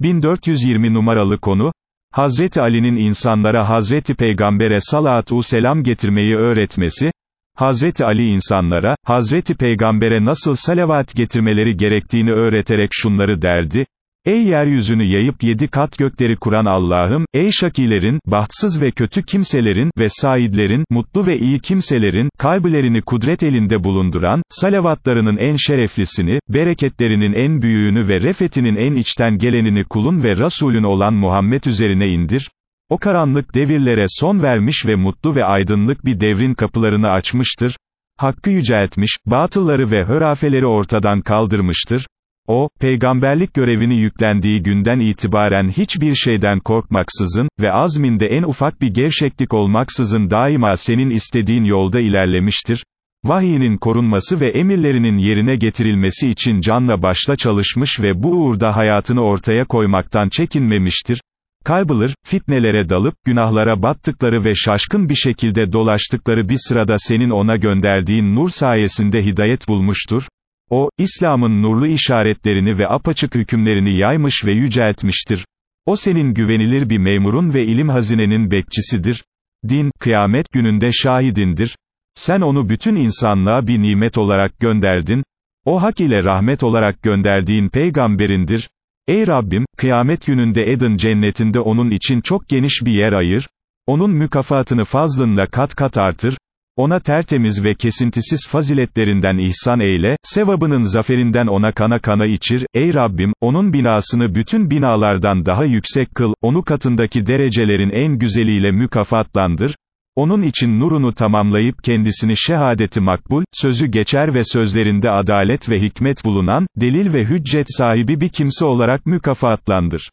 1420 numaralı konu, Hazreti Ali'nin insanlara Hazreti Peygamber'e salatu selam getirmeyi öğretmesi, Hazreti Ali insanlara, Hazreti Peygamber'e nasıl salavat getirmeleri gerektiğini öğreterek şunları derdi, Ey yeryüzünü yayıp yedi kat gökleri kuran Allah'ım, ey şakilerin, bahtsız ve kötü kimselerin, ve saidlerin, mutlu ve iyi kimselerin, kalbilerini kudret elinde bulunduran, salavatlarının en şereflisini, bereketlerinin en büyüğünü ve refetinin en içten gelenini kulun ve Rasulün olan Muhammed üzerine indir, o karanlık devirlere son vermiş ve mutlu ve aydınlık bir devrin kapılarını açmıştır, hakkı yüceltmiş, batılları ve hörafeleri ortadan kaldırmıştır, o, peygamberlik görevini yüklendiği günden itibaren hiçbir şeyden korkmaksızın ve azminde en ufak bir gevşeklik olmaksızın daima senin istediğin yolda ilerlemiştir. Vahiyinin korunması ve emirlerinin yerine getirilmesi için canla başla çalışmış ve bu uğurda hayatını ortaya koymaktan çekinmemiştir. Kaybılır, fitnelere dalıp, günahlara battıkları ve şaşkın bir şekilde dolaştıkları bir sırada senin ona gönderdiğin nur sayesinde hidayet bulmuştur. O, İslam'ın nurlu işaretlerini ve apaçık hükümlerini yaymış ve yüceltmiştir. O senin güvenilir bir memurun ve ilim hazinenin bekçisidir. Din, kıyamet gününde şahidindir. Sen onu bütün insanlığa bir nimet olarak gönderdin. O hak ile rahmet olarak gönderdiğin peygamberindir. Ey Rabbim, kıyamet gününde Eden cennetinde onun için çok geniş bir yer ayır. Onun mükafatını fazlınla kat kat artır. Ona tertemiz ve kesintisiz faziletlerinden ihsan eyle, sevabının zaferinden ona kana kana içir, ey Rabbim, onun binasını bütün binalardan daha yüksek kıl, onu katındaki derecelerin en güzeliyle mükafatlandır, onun için nurunu tamamlayıp kendisini şehadeti makbul, sözü geçer ve sözlerinde adalet ve hikmet bulunan, delil ve hüccet sahibi bir kimse olarak mükafatlandır.